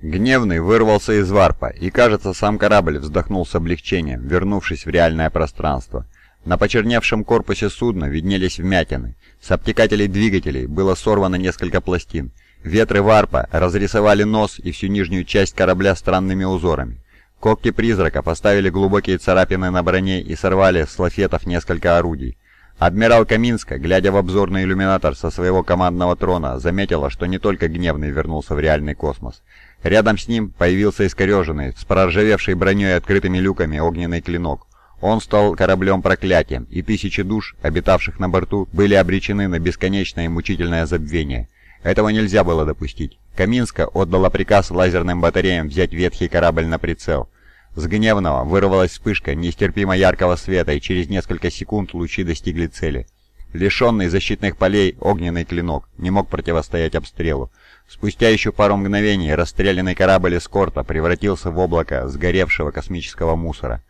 Гневный вырвался из варпа, и, кажется, сам корабль вздохнул с облегчением, вернувшись в реальное пространство. На почерневшем корпусе судна виднелись вмятины. С обтекателей двигателей было сорвано несколько пластин. Ветры варпа разрисовали нос и всю нижнюю часть корабля странными узорами. Когти призрака поставили глубокие царапины на броне и сорвали с лафетов несколько орудий. Адмирал Каминска, глядя в обзорный иллюминатор со своего командного трона, заметила, что не только Гневный вернулся в реальный космос. Рядом с ним появился искореженный, с проржавевшей броней и открытыми люками огненный клинок. Он стал кораблем проклятием, и тысячи душ, обитавших на борту, были обречены на бесконечное и мучительное забвение. Этого нельзя было допустить. Каминска отдала приказ лазерным батареям взять ветхий корабль на прицел. С гневного вырвалась вспышка нестерпимо яркого света, и через несколько секунд лучи достигли цели. Лишенный защитных полей, огненный клинок не мог противостоять обстрелу. Спустя еще пару мгновений расстрелянный корабль эскорта превратился в облако сгоревшего космического мусора.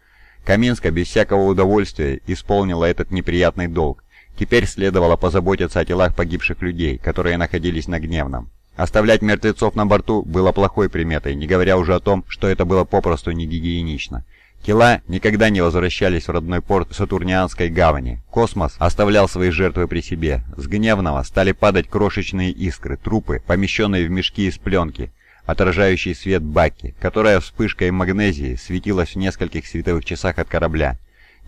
Каминска без всякого удовольствия исполнила этот неприятный долг. Теперь следовало позаботиться о телах погибших людей, которые находились на Гневном. Оставлять мертвецов на борту было плохой приметой, не говоря уже о том, что это было попросту не гигиенично. Тела никогда не возвращались в родной порт Сатурнианской гавани. Космос оставлял свои жертвы при себе. С гневного стали падать крошечные искры, трупы, помещенные в мешки из пленки, отражающий свет баки, которая вспышкой магнезии светилась в нескольких световых часах от корабля.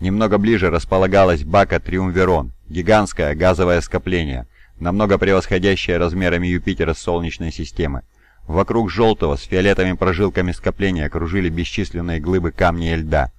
Немного ближе располагалась бака Триумверон, гигантское газовое скопление, намного превосходящее размерами Юпитера Солнечной системы. Вокруг желтого с фиолетовыми прожилками скопления кружили бесчисленные глыбы камня и льда.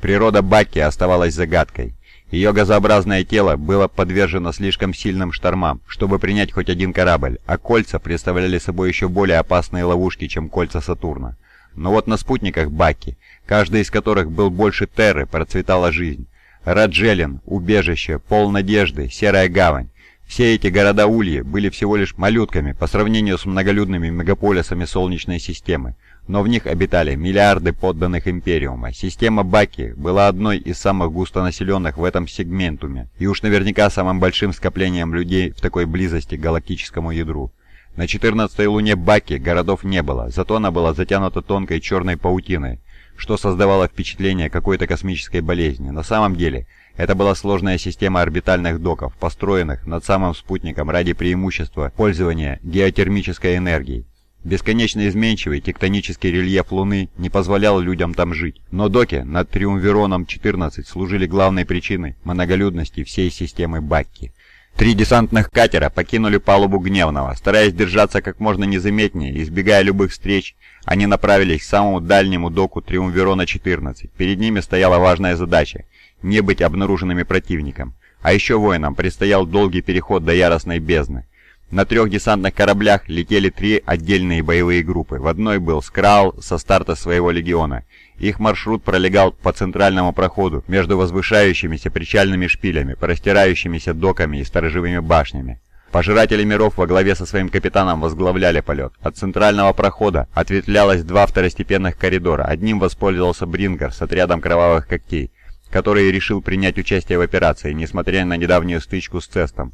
Природа Бакки оставалась загадкой. Ее газообразное тело было подвержено слишком сильным штормам, чтобы принять хоть один корабль, а кольца представляли собой еще более опасные ловушки, чем кольца Сатурна. Но вот на спутниках Баки, каждый из которых был больше Терры, процветала жизнь. Раджелин, убежище, пол надежды, серая гавань. Все эти города-ульи были всего лишь малютками по сравнению с многолюдными мегаполисами Солнечной системы, но в них обитали миллиарды подданных Империума. Система Баки была одной из самых густонаселенных в этом сегментуме, и уж наверняка самым большим скоплением людей в такой близости к галактическому ядру. На 14-й луне Баки городов не было, зато она была затянута тонкой черной паутиной, что создавало впечатление какой-то космической болезни. На самом деле, это была сложная система орбитальных доков, построенных над самым спутником ради преимущества пользования геотермической энергией. Бесконечно изменчивый тектонический рельеф Луны не позволял людям там жить, но доки над Триумвироном-14 служили главной причиной многолюдности всей системы Бакки. Три десантных катера покинули палубу Гневного. Стараясь держаться как можно незаметнее, избегая любых встреч, они направились к самому дальнему доку Триумвирона-14. Перед ними стояла важная задача не быть обнаруженными противником. А еще воинам предстоял долгий переход до яростной бездны. На трех десантных кораблях летели три отдельные боевые группы. В одной был Скраул со старта своего легиона. Их маршрут пролегал по центральному проходу между возвышающимися причальными шпилями, простирающимися доками и сторожевыми башнями. Пожиратели миров во главе со своим капитаном возглавляли полет. От центрального прохода ответвлялось два второстепенных коридора. Одним воспользовался Брингер с отрядом кровавых когтей который решил принять участие в операции, несмотря на недавнюю стычку с Цестом.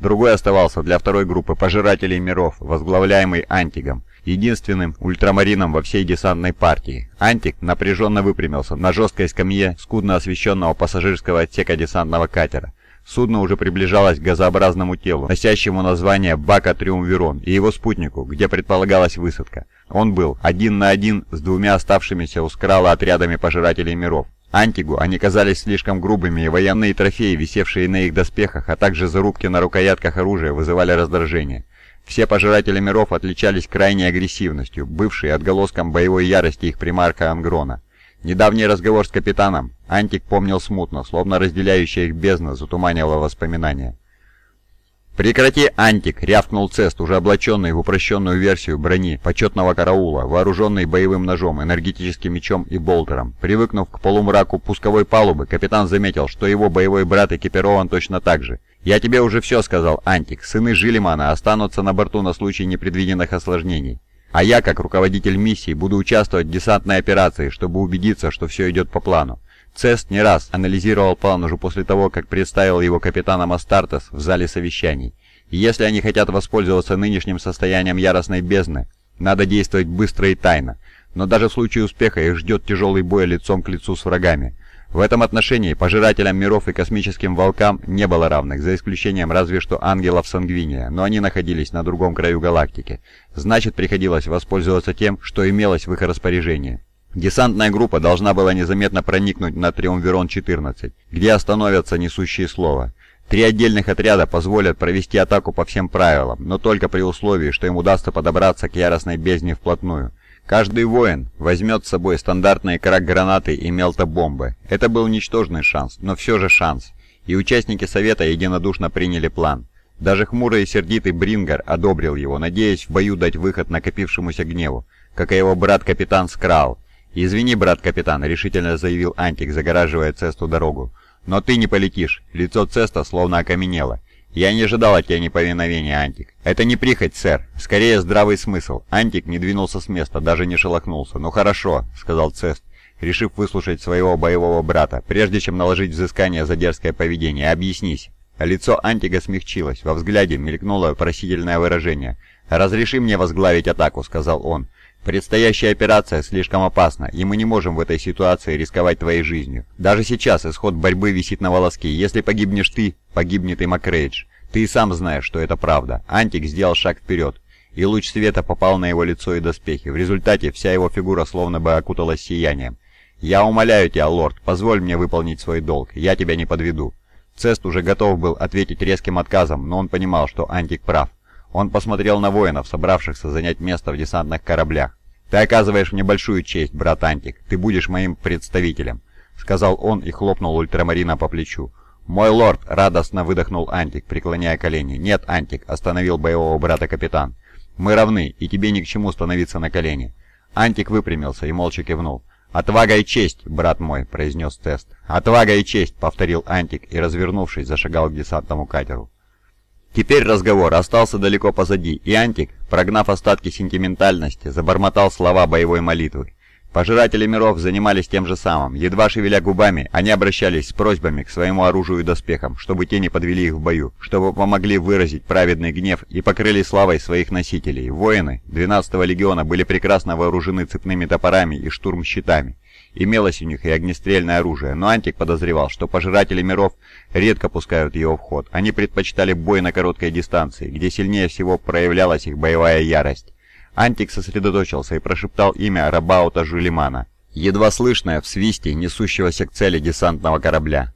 Другой оставался для второй группы пожирателей миров, возглавляемый Антигом, единственным ультрамарином во всей десантной партии. Антик напряженно выпрямился на жесткой скамье скудно освещенного пассажирского отсека десантного катера. Судно уже приближалось к газообразному телу, носящему название Бака Триумвирон, и его спутнику, где предполагалась высадка. Он был один на один с двумя оставшимися у скрала отрядами пожирателей миров. Антигу они казались слишком грубыми, и военные трофеи, висевшие на их доспехах, а также зарубки на рукоятках оружия, вызывали раздражение. Все пожиратели миров отличались крайней агрессивностью, бывшей отголоском боевой ярости их примарка Ангрона. Недавний разговор с капитаном Антик помнил смутно, словно разделяющая их бездна затуманивала воспоминания. «Прекрати, Антик!» — рявкнул Цест, уже облаченный в упрощенную версию брони почетного караула, вооруженный боевым ножом, энергетическим мечом и болтером. Привыкнув к полумраку пусковой палубы, капитан заметил, что его боевой брат экипирован точно так же. «Я тебе уже все сказал, Антик. Сыны Жилимана останутся на борту на случай непредвиденных осложнений. А я, как руководитель миссии, буду участвовать в десантной операции, чтобы убедиться, что все идет по плану. Цест не раз анализировал план уже после того, как представил его капитаном Астартес в зале совещаний. И если они хотят воспользоваться нынешним состоянием яростной бездны, Надо действовать быстро и тайно. Но даже в случае успеха их ждет тяжелый бой лицом к лицу с врагами. В этом отношении пожирателям миров и космическим волкам не было равных, за исключением разве что ангелов Сангвиния, но они находились на другом краю галактики. Значит, приходилось воспользоваться тем, что имелось в их распоряжении. Десантная группа должна была незаметно проникнуть на Триумвирон-14, где остановятся несущие слова. Три отдельных отряда позволят провести атаку по всем правилам, но только при условии, что им удастся подобраться к яростной бездне вплотную. Каждый воин возьмет с собой стандартные крак-гранаты и мелтобомбы. Это был ничтожный шанс, но все же шанс. И участники Совета единодушно приняли план. Даже хмурый и сердитый Брингер одобрил его, надеясь в бою дать выход накопившемуся гневу, как и его брат-капитан Скрал. «Извини, брат-капитан», — решительно заявил Антик, загораживая Цесту дорогу. «Но ты не полетишь». Лицо Цеста словно окаменело. «Я не ожидал от тебя неповиновения, Антик». «Это не прихоть, сэр. Скорее, здравый смысл». Антик не двинулся с места, даже не шелохнулся. «Ну хорошо», — сказал Цест, решив выслушать своего боевого брата, прежде чем наложить взыскание за дерзкое поведение. «Объяснись». Лицо Антига смягчилось, во взгляде мелькнуло просительное выражение. «Разреши мне возглавить атаку», — сказал он. Предстоящая операция слишком опасна, и мы не можем в этой ситуации рисковать твоей жизнью. Даже сейчас исход борьбы висит на волоске. Если погибнешь ты, погибнет и Макрейдж. Ты и сам знаешь, что это правда. Антик сделал шаг вперед, и луч света попал на его лицо и доспехи. В результате вся его фигура словно бы окуталась сиянием. «Я умоляю тебя, лорд, позволь мне выполнить свой долг. Я тебя не подведу». Цест уже готов был ответить резким отказом, но он понимал, что Антик прав. Он посмотрел на воинов, собравшихся занять место в десантных кораблях. «Ты оказываешь мне большую честь, брат Антик. Ты будешь моим представителем», — сказал он и хлопнул ультрамарина по плечу. «Мой лорд!» — радостно выдохнул Антик, преклоняя колени. «Нет, Антик!» — остановил боевого брата капитан. «Мы равны, и тебе ни к чему становиться на колени». Антик выпрямился и молча кивнул. «Отвага и честь, брат мой!» — произнес Тест. «Отвага и честь!» — повторил Антик и, развернувшись, зашагал к десантному катеру. Теперь разговор остался далеко позади, и Антик, прогнав остатки сентиментальности, забормотал слова боевой молитвы. Пожиратели миров занимались тем же самым. Едва шевеля губами, они обращались с просьбами к своему оружию и доспехам, чтобы те не подвели их в бою, чтобы помогли выразить праведный гнев и покрыли славой своих носителей. Воины 12-го легиона были прекрасно вооружены цепными топорами и штурмщитами. Имелось у них и огнестрельное оружие, но Антик подозревал, что пожиратели миров редко пускают его в ход. Они предпочитали бой на короткой дистанции, где сильнее всего проявлялась их боевая ярость. Антик сосредоточился и прошептал имя Рабаута Жулимана, едва слышное в свисте несущегося к цели десантного корабля.